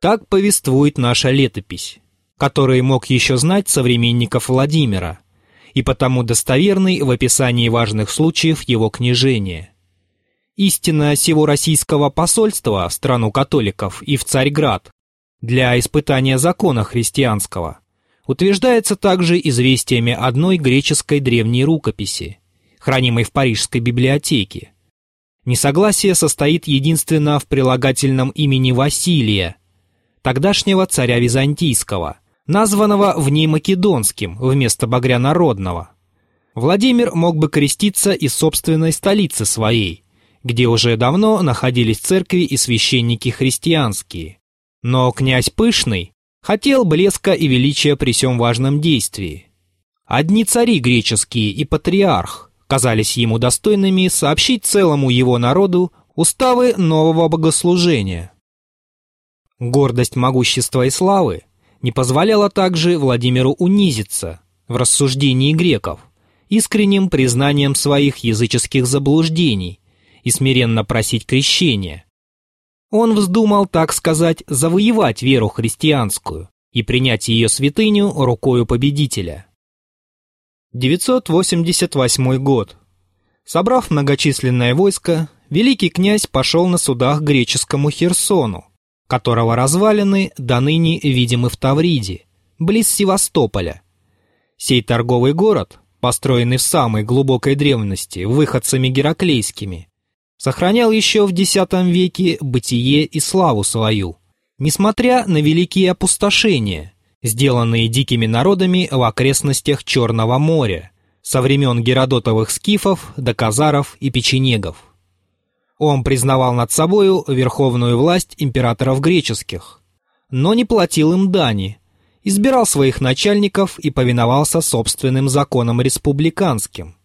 Так повествует наша летопись, который мог еще знать современников Владимира, и потому достоверный в описании важных случаев его княжения. Истина сего российского посольства в страну католиков и в Царьград для испытания закона христианского утверждается также известиями одной греческой древней рукописи, хранимой в Парижской библиотеке. Несогласие состоит единственно в прилагательном имени Василия, тогдашнего царя Византийского, названного в ней Македонским вместо Багрянародного. Владимир мог бы креститься из собственной столицы своей, где уже давно находились церкви и священники христианские. Но князь Пышный хотел блеска и величия при всем важном действии. Одни цари греческие и патриарх казались ему достойными сообщить целому его народу уставы нового богослужения – Гордость могущества и славы не позволяла также Владимиру унизиться в рассуждении греков, искренним признанием своих языческих заблуждений и смиренно просить крещения. Он вздумал, так сказать, завоевать веру христианскую и принять ее святыню рукою победителя. 988 год. Собрав многочисленное войско, великий князь пошел на судах греческому Херсону, которого развалины до ныне видимы в Тавриде, близ Севастополя. Сей торговый город, построенный в самой глубокой древности выходцами гераклейскими, сохранял еще в X веке бытие и славу свою, несмотря на великие опустошения, сделанные дикими народами в окрестностях Черного моря, со времен геродотовых скифов до казаров и печенегов. Он признавал над собою верховную власть императоров греческих, но не платил им дани, избирал своих начальников и повиновался собственным законам республиканским.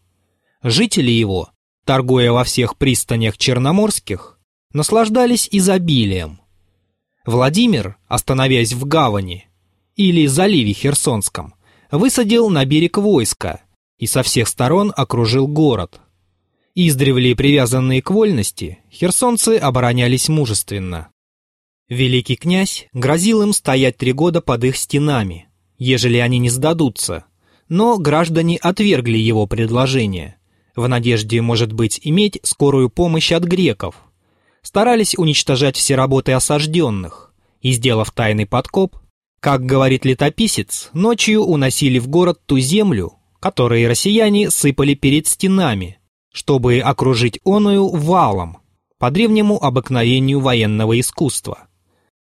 Жители его, торгуя во всех пристанях черноморских, наслаждались изобилием. Владимир, остановясь в гавани или заливе Херсонском, высадил на берег войска и со всех сторон окружил город. Издревле привязанные к вольности, херсонцы оборонялись мужественно. Великий князь грозил им стоять три года под их стенами, ежели они не сдадутся, но граждане отвергли его предложение, в надежде, может быть, иметь скорую помощь от греков. Старались уничтожать все работы осажденных, и, сделав тайный подкоп, как говорит летописец, ночью уносили в город ту землю, которой россияне сыпали перед стенами – чтобы окружить оную валом, по древнему обыкновению военного искусства.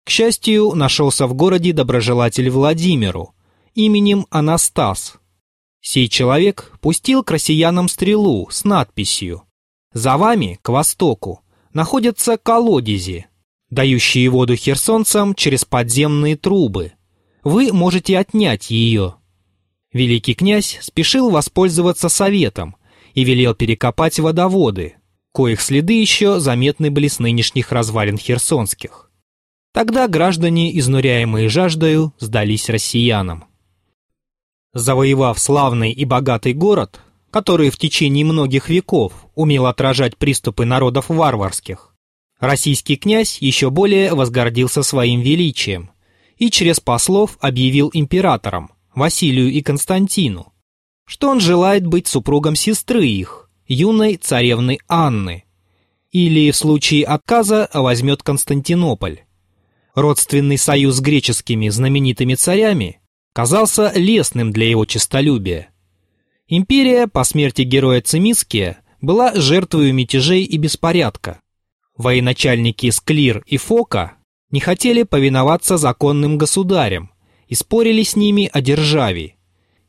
К счастью, нашелся в городе доброжелатель Владимиру, именем Анастас. Сей человек пустил к россиянам стрелу с надписью «За вами, к востоку, находятся колодези, дающие воду херсонцам через подземные трубы. Вы можете отнять ее». Великий князь спешил воспользоваться советом и велел перекопать водоводы, коих следы еще заметны были с нынешних развалин херсонских. Тогда граждане, изнуряемые жаждою, сдались россиянам. Завоевав славный и богатый город, который в течение многих веков умел отражать приступы народов варварских, российский князь еще более возгордился своим величием и через послов объявил императорам Василию и Константину, что он желает быть супругом сестры их, юной царевны Анны, или в случае отказа возьмет Константинополь. Родственный союз с греческими знаменитыми царями казался лестным для его честолюбия. Империя по смерти героя Цимиския была жертвой мятежей и беспорядка. Военачальники Склир и Фока не хотели повиноваться законным государям и спорили с ними о державе.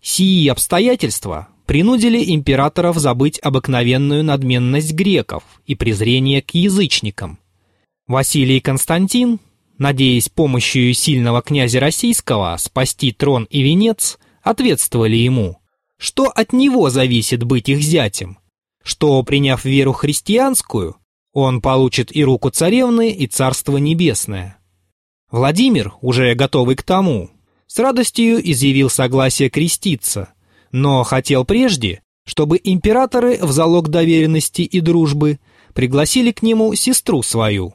Сии обстоятельства принудили императоров забыть обыкновенную надменность греков и презрение к язычникам. Василий Константин, надеясь помощью сильного князя российского спасти трон и венец, ответствовали ему, что от него зависит быть их зятем, что, приняв веру христианскую, он получит и руку царевны, и царство небесное. Владимир, уже готовый к тому, с радостью изъявил согласие креститься, но хотел прежде, чтобы императоры в залог доверенности и дружбы пригласили к нему сестру свою.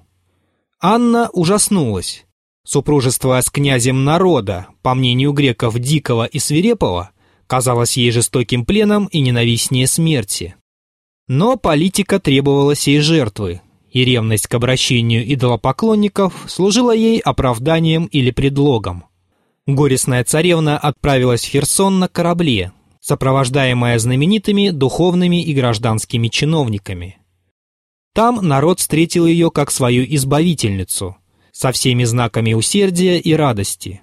Анна ужаснулась, Супружество с князем народа, по мнению греков дикого и свирепого, казалось ей жестоким пленом и ненавистнее смерти. Но политика требовала сей жертвы, и ревность к обращению идолопоклонников служила ей оправданием или предлогом. Горестная царевна отправилась в Херсон на корабле, сопровождаемая знаменитыми духовными и гражданскими чиновниками. Там народ встретил ее как свою избавительницу, со всеми знаками усердия и радости.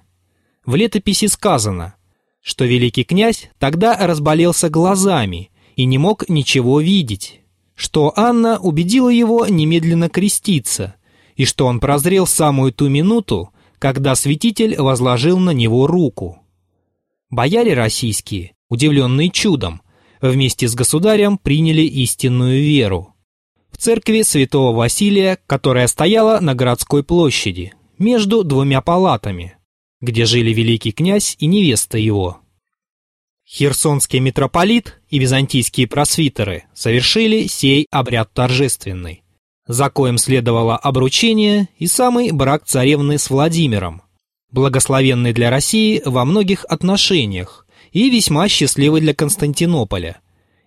В летописи сказано, что великий князь тогда разболелся глазами и не мог ничего видеть, что Анна убедила его немедленно креститься, и что он прозрел самую ту минуту, когда святитель возложил на него руку. Бояре российские, удивленные чудом, вместе с государем приняли истинную веру. В церкви святого Василия, которая стояла на городской площади, между двумя палатами, где жили великий князь и невеста его. Херсонский митрополит и византийские просвитеры совершили сей обряд торжественный, за коим следовало обручение и самый брак царевны с Владимиром, благословенный для России во многих отношениях и весьма счастливый для Константинополя,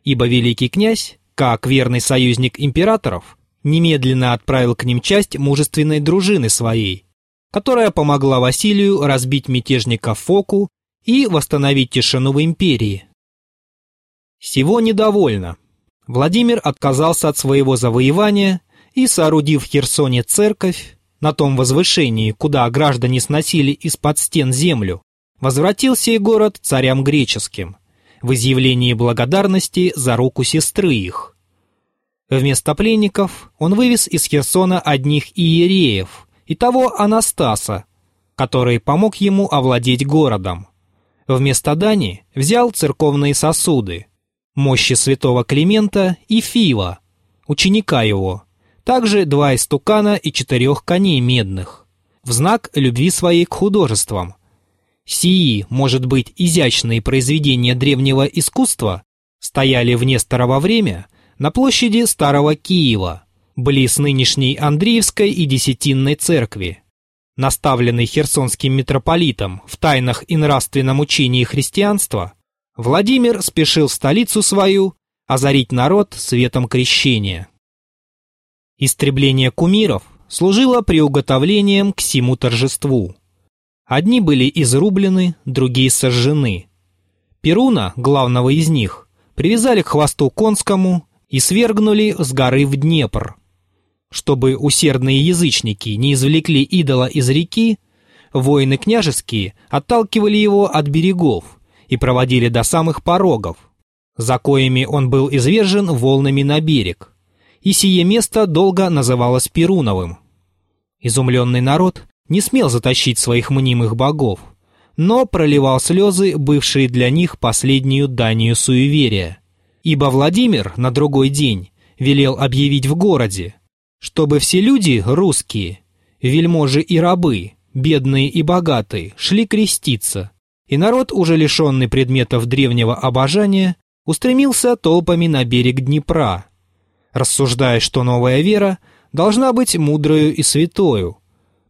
ибо великий князь, как верный союзник императоров, немедленно отправил к ним часть мужественной дружины своей, которая помогла Василию разбить мятежника Фоку и восстановить тишину в империи. Всего недовольно. Владимир отказался от своего завоевания и, соорудив в Херсоне церковь, на том возвышении, куда граждане сносили из-под стен землю, возвратил сей город царям греческим, в изъявлении благодарности за руку сестры их. Вместо пленников он вывез из Херсона одних иереев и того Анастаса, который помог ему овладеть городом. Вместо дани взял церковные сосуды, мощи святого Климента и Фива, ученика его, также два истукана и четырех коней медных, в знак любви своей к художествам. Сии, может быть, изящные произведения древнего искусства стояли в Несторово время на площади Старого Киева, близ нынешней Андреевской и Десятинной церкви наставленный херсонским митрополитом в тайнах и нравственном учении христианства, Владимир спешил в столицу свою озарить народ светом крещения. Истребление кумиров служило приуготовлением к всему торжеству. Одни были изрублены, другие сожжены. Перуна, главного из них, привязали к хвосту конскому и свергнули с горы в Днепр – чтобы усердные язычники не извлекли идола из реки, воины княжеские отталкивали его от берегов и проводили до самых порогов, за коими он был извержен волнами на берег, и сие место долго называлось Перуновым. Изумленный народ не смел затащить своих мнимых богов, но проливал слезы, бывшие для них последнюю данью суеверия. Ибо Владимир на другой день велел объявить в городе, чтобы все люди русские, вельможи и рабы, бедные и богатые, шли креститься, и народ, уже лишенный предметов древнего обожания, устремился толпами на берег Днепра, рассуждая, что новая вера должна быть мудрою и святою,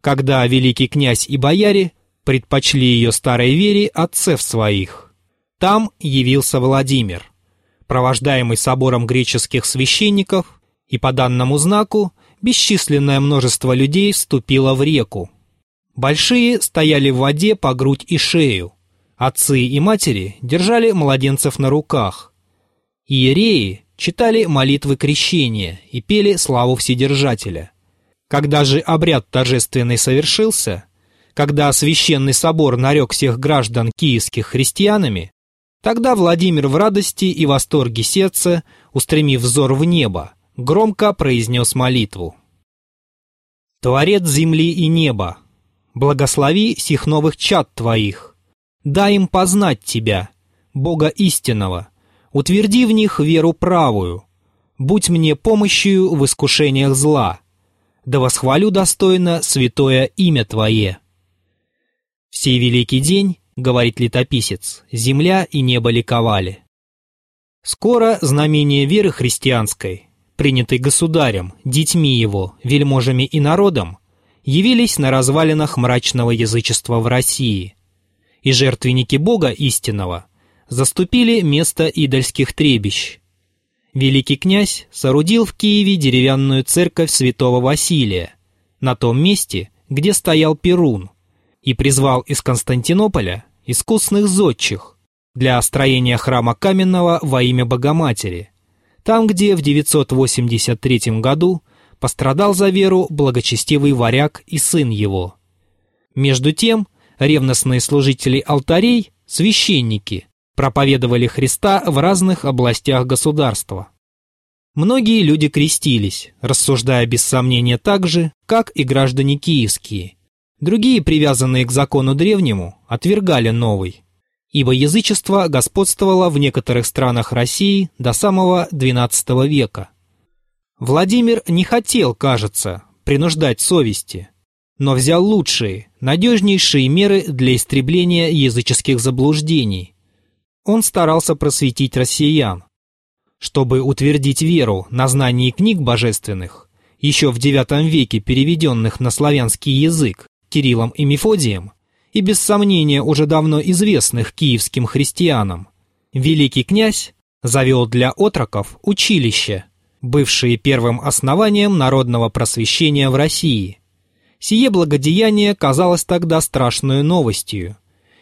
когда великий князь и бояре предпочли ее старой вере отцев своих. Там явился Владимир, провождаемый собором греческих священников, и по данному знаку бесчисленное множество людей вступило в реку. Большие стояли в воде по грудь и шею. Отцы и матери держали младенцев на руках. Иереи читали молитвы крещения и пели славу Вседержателя. Когда же обряд торжественный совершился, когда священный собор нарек всех граждан киевских христианами, тогда Владимир в радости и восторге сердца, устремив взор в небо, громко произнес молитву. «Творец земли и неба, благослови сих новых чад Твоих, дай им познать Тебя, Бога истинного, утверди в них веру правую, будь мне помощью в искушениях зла, да восхвалю достойно святое имя Твое». В сей великий день, говорит летописец, земля и небо ликовали. Скоро знамение веры христианской принятый государем, детьми его, вельможами и народом, явились на развалинах мрачного язычества в России, и жертвенники Бога истинного заступили место идольских требищ. Великий князь соорудил в Киеве деревянную церковь святого Василия на том месте, где стоял Перун, и призвал из Константинополя искусных зодчих для строения храма каменного во имя Богоматери, там, где в 983 году пострадал за веру благочестивый варяг и сын его. Между тем, ревностные служители алтарей, священники, проповедовали Христа в разных областях государства. Многие люди крестились, рассуждая без сомнения так же, как и граждане киевские. Другие, привязанные к закону древнему, отвергали новый, ибо язычество господствовало в некоторых странах России до самого XII века. Владимир не хотел, кажется, принуждать совести, но взял лучшие, надежнейшие меры для истребления языческих заблуждений. Он старался просветить россиян, чтобы утвердить веру на знании книг божественных, еще в IX веке переведенных на славянский язык Кириллом и Мефодием, и без сомнения уже давно известных киевским христианам, великий князь завел для отроков училище – бывшие первым основанием народного просвещения в России. Сие благодеяние казалось тогда страшной новостью,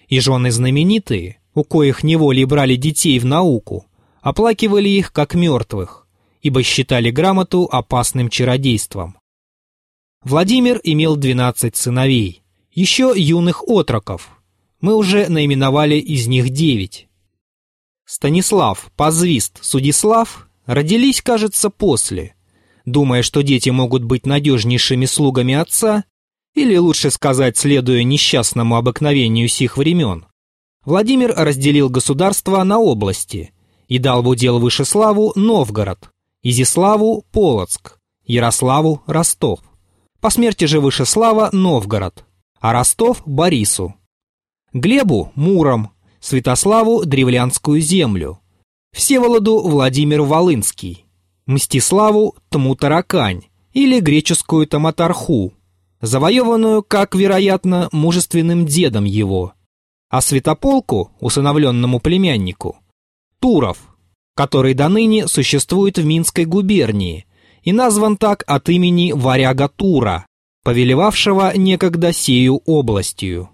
и жены знаменитые, у коих неволей брали детей в науку, оплакивали их как мертвых, ибо считали грамоту опасным чародейством. Владимир имел 12 сыновей, еще юных отроков, мы уже наименовали из них девять. Станислав, Позвист, Судислав родились, кажется, после, думая, что дети могут быть надежнейшими слугами отца, или лучше сказать, следуя несчастному обыкновению сих времен. Владимир разделил государство на области и дал в удел Вышеславу Новгород, Изиславу Полоцк, Ярославу Ростов. По смерти же Вышеслава Новгород, а Ростов Борису. Глебу Муром, Святославу Древлянскую землю, Всеволоду Владимир Волынский, Мстиславу Тмутаракань или греческую Таматарху, завоеванную, как вероятно, мужественным дедом его, а Святополку, усыновленному племяннику, Туров, который до ныне существует в Минской губернии и назван так от имени варяга Тура, повелевавшего некогда сею областью.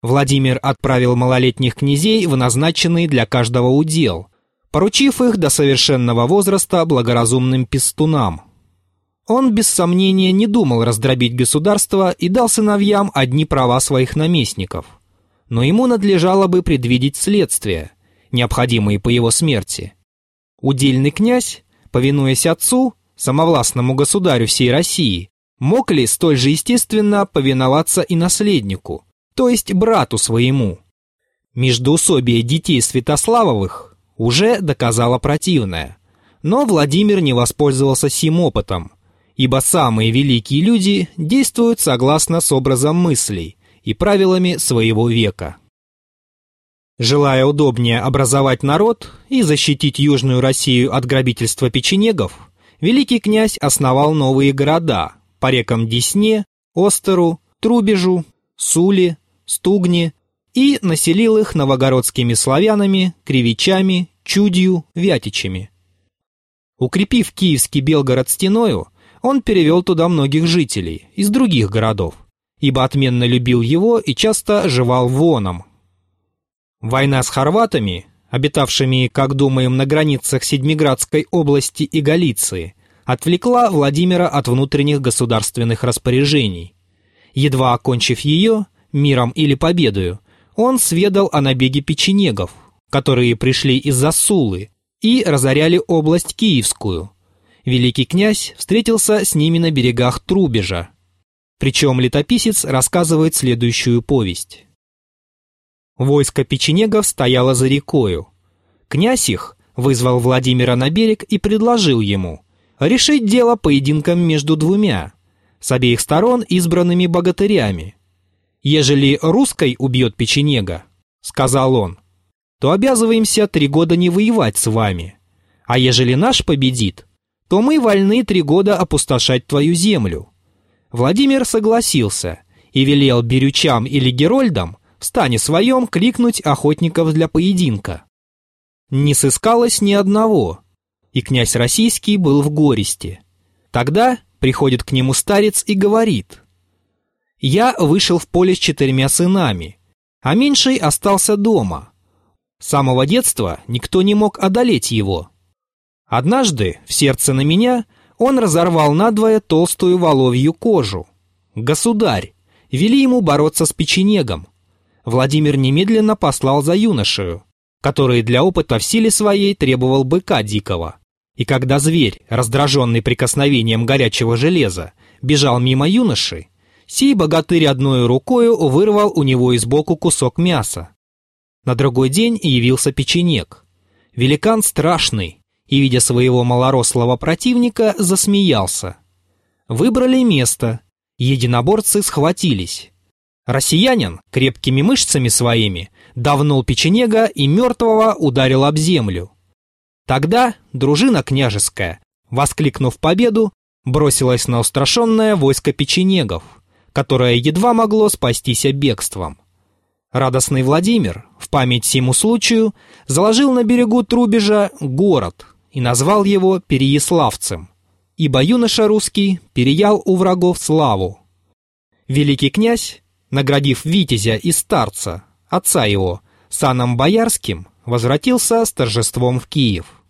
Владимир отправил малолетних князей в назначенный для каждого удел – поручив их до совершенного возраста благоразумным пестунам. Он без сомнения не думал раздробить государство и дал сыновьям одни права своих наместников. Но ему надлежало бы предвидеть следствия, необходимые по его смерти. Удельный князь, повинуясь отцу, самовластному государю всей России, мог ли столь же естественно повиноваться и наследнику, то есть брату своему? Междоусобие детей Святославовых уже доказала противное. Но Владимир не воспользовался сим опытом, ибо самые великие люди действуют согласно с образом мыслей и правилами своего века. Желая удобнее образовать народ и защитить Южную Россию от грабительства печенегов, великий князь основал новые города по рекам Десне, Остеру, Трубежу, Сули, Стугне и населил их новогородскими славянами, кривичами, чудью, вятичами. Укрепив киевский Белгород стеною, он перевел туда многих жителей из других городов, ибо отменно любил его и часто жевал воном. Война с хорватами, обитавшими, как думаем, на границах Седмиградской области и Галиции, отвлекла Владимира от внутренних государственных распоряжений. Едва окончив ее, миром или победою, он сведал о набеге печенегов, которые пришли из-за и разоряли область Киевскую. Великий князь встретился с ними на берегах Трубежа. Причем летописец рассказывает следующую повесть. Войско печенегов стояло за рекою. Князь их вызвал Владимира на берег и предложил ему решить дело поединком между двумя, с обеих сторон избранными богатырями, «Ежели русской убьет печенега, — сказал он, — то обязываемся три года не воевать с вами. А ежели наш победит, то мы вольны три года опустошать твою землю. Владимир согласился и велел берючам или герольдам в стане своем кликнуть охотников для поединка. Не сыскалось ни одного, и князь российский был в горести. Тогда приходит к нему старец и говорит, «Я вышел в поле с четырьмя сынами, а меньший остался дома. С самого детства никто не мог одолеть его. Однажды в сердце на меня он разорвал надвое толстую воловью кожу. Государь, вели ему бороться с печенегом. Владимир немедленно послал за юношею, который для опыта в силе своей требовал быка дикого. И когда зверь, раздраженный прикосновением горячего железа, бежал мимо юноши, сей богатырь одной рукою вырвал у него из боку кусок мяса. На другой день явился печенек. Великан страшный, и, видя своего малорослого противника, засмеялся. Выбрали место, единоборцы схватились. Россиянин крепкими мышцами своими давнул печенега и мертвого ударил об землю. Тогда дружина княжеская, воскликнув победу, бросилась на устрашенное войско печенегов, которое едва могло спастись бегством. Радостный Владимир, в память всему случаю, заложил на берегу Трубежа город и назвал его Переяславцем, ибо юноша русский переял у врагов славу. Великий князь, наградив Витязя и старца, отца его, саном боярским, возвратился с торжеством в Киев.